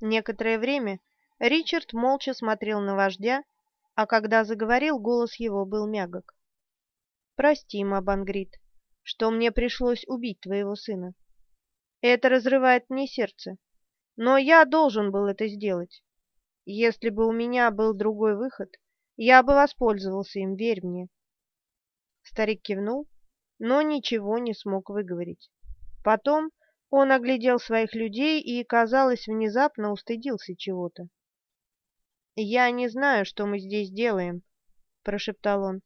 Некоторое время Ричард молча смотрел на вождя, а когда заговорил, голос его был мягок. «Прости, Мабангрид, что мне пришлось убить твоего сына. Это разрывает мне сердце, но я должен был это сделать. Если бы у меня был другой выход, я бы воспользовался им, верь мне». Старик кивнул, но ничего не смог выговорить. Потом он оглядел своих людей и, казалось, внезапно устыдился чего-то. «Я не знаю, что мы здесь делаем», — прошептал он.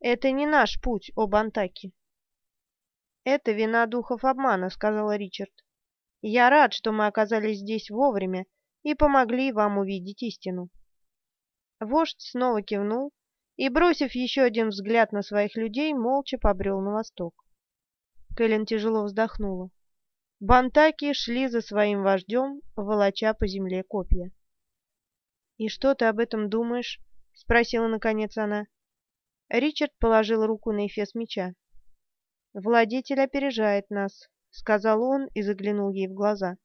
«Это не наш путь, об Антаке». «Это вина духов обмана», — сказал Ричард. «Я рад, что мы оказались здесь вовремя и помогли вам увидеть истину». Вождь снова кивнул и, бросив еще один взгляд на своих людей, молча побрел на восток. Кэлен тяжело вздохнула. Бантаки шли за своим вождем, волоча по земле копья. «И что ты об этом думаешь?» — спросила наконец она. Ричард положил руку на эфес меча. «Владетель опережает нас», — сказал он и заглянул ей в глаза.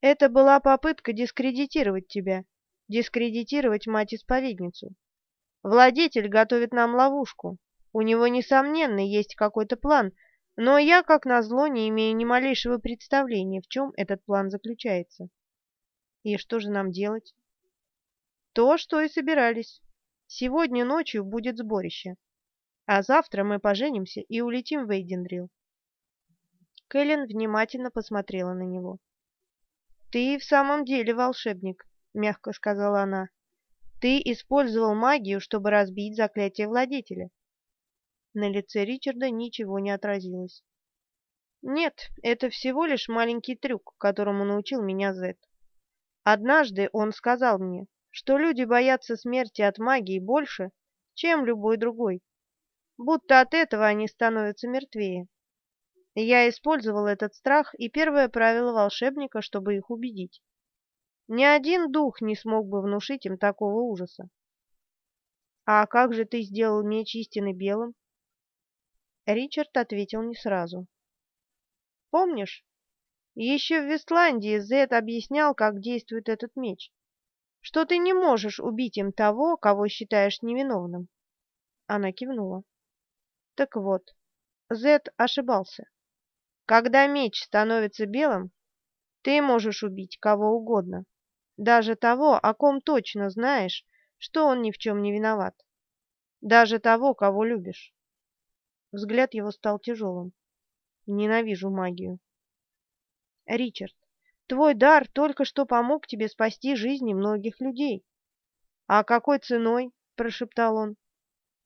«Это была попытка дискредитировать тебя, дискредитировать мать-исповедницу. Владетель готовит нам ловушку. У него, несомненно, есть какой-то план, но я, как назло, не имею ни малейшего представления, в чем этот план заключается. И что же нам делать? То, что и собирались. Сегодня ночью будет сборище. А завтра мы поженимся и улетим в Эйдендрил. Кэлен внимательно посмотрела на него. «Ты в самом деле волшебник», — мягко сказала она. «Ты использовал магию, чтобы разбить заклятие владетеля. На лице Ричарда ничего не отразилось. «Нет, это всего лишь маленький трюк, которому научил меня Зет. Однажды он сказал мне, что люди боятся смерти от магии больше, чем любой другой, будто от этого они становятся мертвее. Я использовал этот страх и первое правило волшебника, чтобы их убедить. Ни один дух не смог бы внушить им такого ужаса. А как же ты сделал меч истины белым? Ричард ответил не сразу. «Помнишь, еще в Вестландии Зет объяснял, как действует этот меч, что ты не можешь убить им того, кого считаешь невиновным?» Она кивнула. «Так вот, Зет ошибался. Когда меч становится белым, ты можешь убить кого угодно, даже того, о ком точно знаешь, что он ни в чем не виноват, даже того, кого любишь. Взгляд его стал тяжелым. Ненавижу магию. Ричард, твой дар только что помог тебе спасти жизни многих людей. А какой ценой? прошептал он.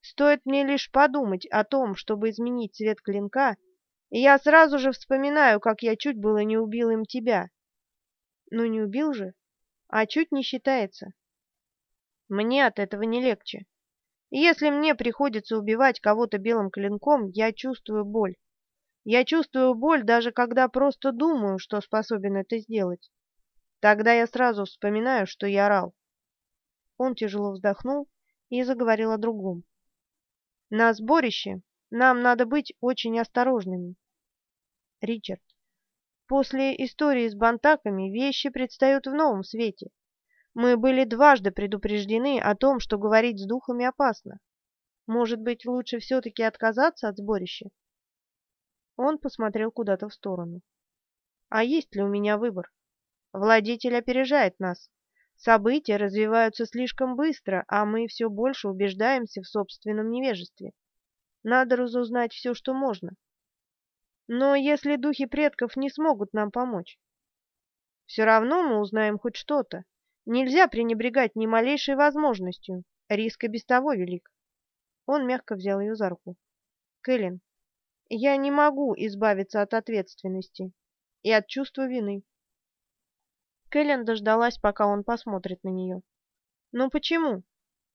Стоит мне лишь подумать о том, чтобы изменить цвет клинка, и я сразу же вспоминаю, как я чуть было не убил им тебя. Ну не убил же, а чуть не считается. Мне от этого не легче. Если мне приходится убивать кого-то белым клинком, я чувствую боль. Я чувствую боль, даже когда просто думаю, что способен это сделать. Тогда я сразу вспоминаю, что я орал. Он тяжело вздохнул и заговорил о другом. На сборище нам надо быть очень осторожными. Ричард, после истории с бантаками вещи предстают в новом свете. Мы были дважды предупреждены о том, что говорить с духами опасно. Может быть, лучше все-таки отказаться от сборища?» Он посмотрел куда-то в сторону. «А есть ли у меня выбор? Владетель опережает нас. События развиваются слишком быстро, а мы все больше убеждаемся в собственном невежестве. Надо разузнать все, что можно. Но если духи предков не смогут нам помочь, все равно мы узнаем хоть что-то. Нельзя пренебрегать ни малейшей возможностью. Риск и без того велик. Он мягко взял ее за руку. Кэлен, я не могу избавиться от ответственности и от чувства вины. Кэлен дождалась, пока он посмотрит на нее. Ну почему?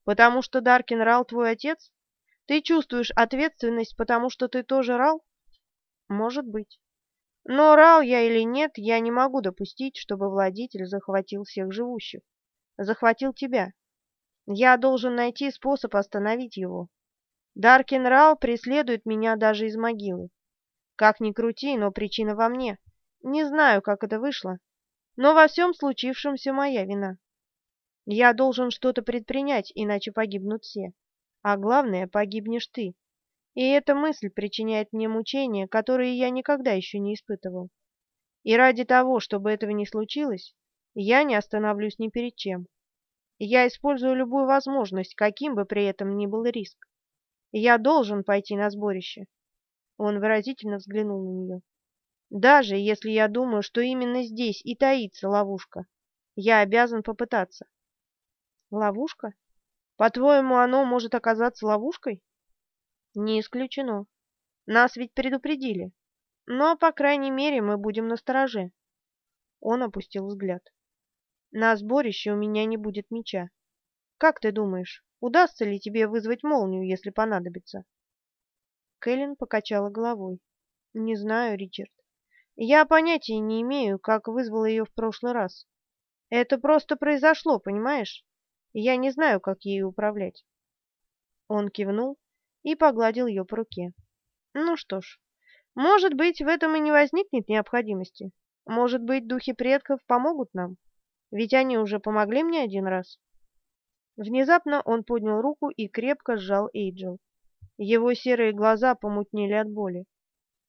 Потому что Даркин Рал твой отец? Ты чувствуешь ответственность, потому что ты тоже Рал? Может быть. Но рал я или нет, я не могу допустить, чтобы владитель захватил всех живущих. Захватил тебя. Я должен найти способ остановить его. Даркин Рал преследует меня даже из могилы. Как ни крути, но причина во мне. Не знаю, как это вышло. Но во всем случившемся моя вина. Я должен что-то предпринять, иначе погибнут все. А главное, погибнешь ты. И эта мысль причиняет мне мучения, которые я никогда еще не испытывал. И ради того, чтобы этого не случилось, я не остановлюсь ни перед чем. Я использую любую возможность, каким бы при этом ни был риск. Я должен пойти на сборище. Он выразительно взглянул на нее. Даже если я думаю, что именно здесь и таится ловушка, я обязан попытаться. Ловушка? По-твоему, оно может оказаться ловушкой? Не исключено. Нас ведь предупредили. Но, по крайней мере, мы будем настороже. Он опустил взгляд. На сборище у меня не будет меча. Как ты думаешь, удастся ли тебе вызвать молнию, если понадобится? Кэлен покачала головой. Не знаю, Ричард. Я понятия не имею, как вызвала ее в прошлый раз. Это просто произошло, понимаешь? Я не знаю, как ею управлять. Он кивнул и погладил ее по руке. Ну что ж, может быть, в этом и не возникнет необходимости. Может быть, духи предков помогут нам? Ведь они уже помогли мне один раз. Внезапно он поднял руку и крепко сжал Эйджел. Его серые глаза помутнели от боли.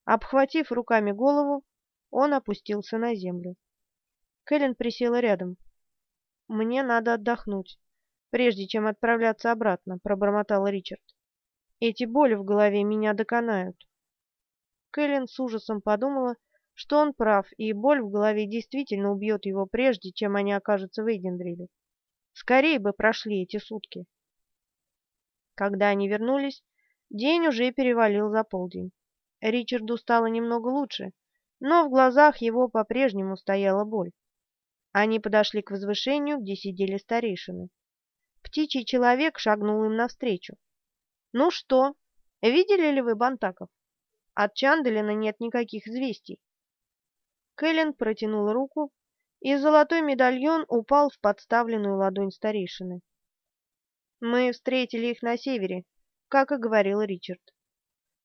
Обхватив руками голову, он опустился на землю. Кэлен присела рядом. «Мне надо отдохнуть прежде чем отправляться обратно», — пробормотал Ричард. «Эти боли в голове меня доконают». Кэлен с ужасом подумала, что он прав, и боль в голове действительно убьет его прежде, чем они окажутся в Эйдендриле. Скорее бы прошли эти сутки. Когда они вернулись, день уже перевалил за полдень. Ричарду стало немного лучше, но в глазах его по-прежнему стояла боль. Они подошли к возвышению, где сидели старейшины. Птичий человек шагнул им навстречу. «Ну что, видели ли вы Бантаков? От Чанделина нет никаких известий». Кэлен протянул руку, и золотой медальон упал в подставленную ладонь старейшины. «Мы встретили их на севере», как и говорил Ричард.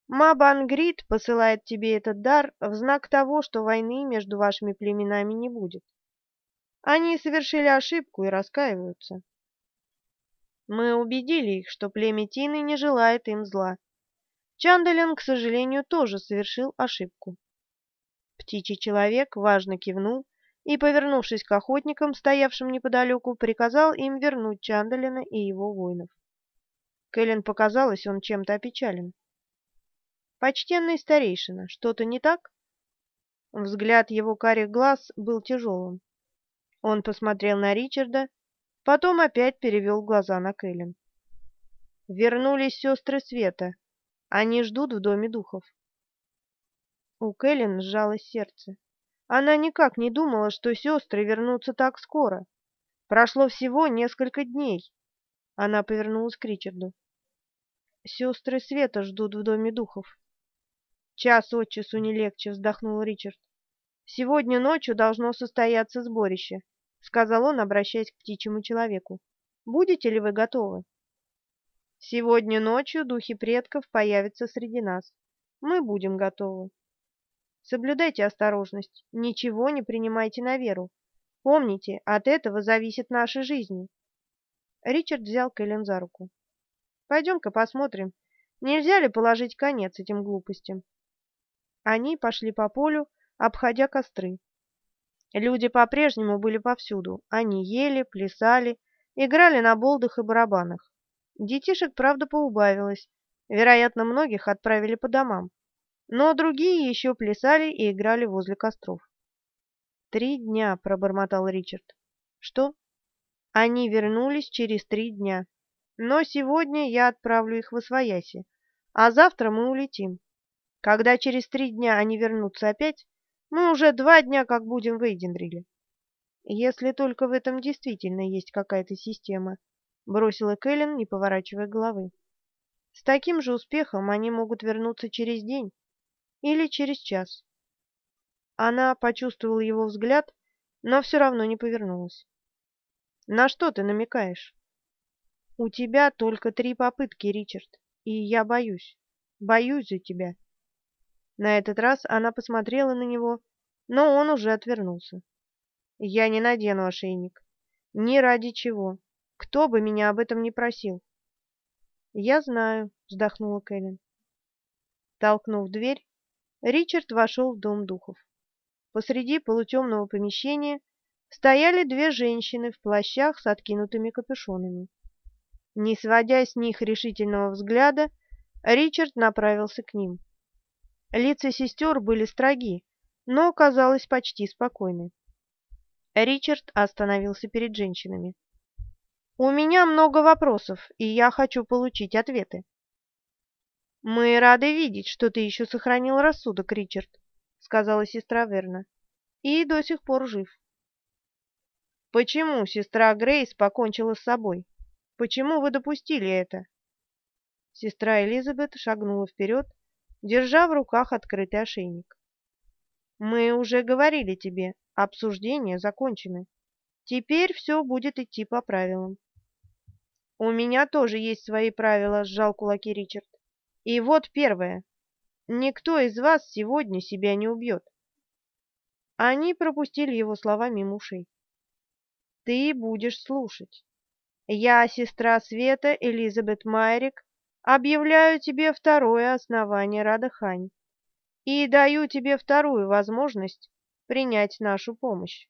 Мабангрид посылает тебе этот дар в знак того, что войны между вашими племенами не будет. Они совершили ошибку и раскаиваются. Мы убедили их, что племя Тины не желает им зла. Чандалин, к сожалению, тоже совершил ошибку. Птичий человек важно кивнул и, повернувшись к охотникам, стоявшим неподалеку, приказал им вернуть Чандалина и его воинов. Кэлен показалось, он чем-то опечален. «Почтенный старейшина, что-то не так?» Взгляд его карих глаз был тяжелым. Он посмотрел на Ричарда, Потом опять перевел глаза на Кэлен. Вернулись сестры Света. Они ждут в доме духов. У Кэлен сжалось сердце. Она никак не думала, что сестры вернутся так скоро. Прошло всего несколько дней. Она повернулась к Ричарду. Сестры Света ждут в доме духов. Час от часу не легче, вздохнул Ричард. Сегодня ночью должно состояться сборище. — сказал он, обращаясь к птичьему человеку. «Будете ли вы готовы?» «Сегодня ночью духи предков появятся среди нас. Мы будем готовы. Соблюдайте осторожность, ничего не принимайте на веру. Помните, от этого зависит наша жизнь». Ричард взял Кэлен за руку. «Пойдем-ка посмотрим, нельзя ли положить конец этим глупостям». Они пошли по полю, обходя костры. Люди по-прежнему были повсюду. Они ели, плясали, играли на болдах и барабанах. Детишек, правда, поубавилось. Вероятно, многих отправили по домам. Но другие еще плясали и играли возле костров. «Три дня», — пробормотал Ричард. «Что?» «Они вернулись через три дня. Но сегодня я отправлю их в Освояси, а завтра мы улетим. Когда через три дня они вернутся опять, мы уже два дня как будем в Эйдендриле. Если только в этом действительно есть какая-то система, бросила Кэлен, не поворачивая головы. С таким же успехом они могут вернуться через день или через час. Она почувствовала его взгляд, но все равно не повернулась. На что ты намекаешь? У тебя только три попытки, Ричард, и я боюсь. Боюсь за тебя. На этот раз она посмотрела на него, но он уже отвернулся. Я не надену ошейник. Ни ради чего. Кто бы меня об этом не просил. Я знаю, вздохнула Кэлен. Толкнув дверь, Ричард вошел в дом духов. Посреди полутемного помещения стояли две женщины в плащах с откинутыми капюшонами. Не сводя с них решительного взгляда, Ричард направился к ним. Лица сестер были строги, но казалось почти спокойны. Ричард остановился перед женщинами. «У меня много вопросов, и я хочу получить ответы». «Мы рады видеть, что ты еще сохранил рассудок, Ричард», — сказала сестра Верна, — «и до сих пор жив». «Почему сестра Грейс покончила с собой? Почему вы допустили это?» Сестра Элизабет шагнула вперед, держа в руках открытый ошейник. «Мы уже говорили тебе, обсуждения закончены. Теперь все будет идти по правилам». «У меня тоже есть свои правила», — сжал кулаки Ричард. «И вот первое. Никто из вас сегодня себя не убьет». Они пропустили его слова мимо ушей. «Ты будешь слушать. Я, сестра Света, Элизабет Майрик, объявляю тебе второе основание Радахань и даю тебе вторую возможность принять нашу помощь.